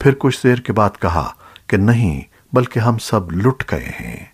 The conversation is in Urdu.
پھر کچھ دیر کے بعد کہا کہ نہیں بلکہ ہم سب لٹ گئے ہیں۔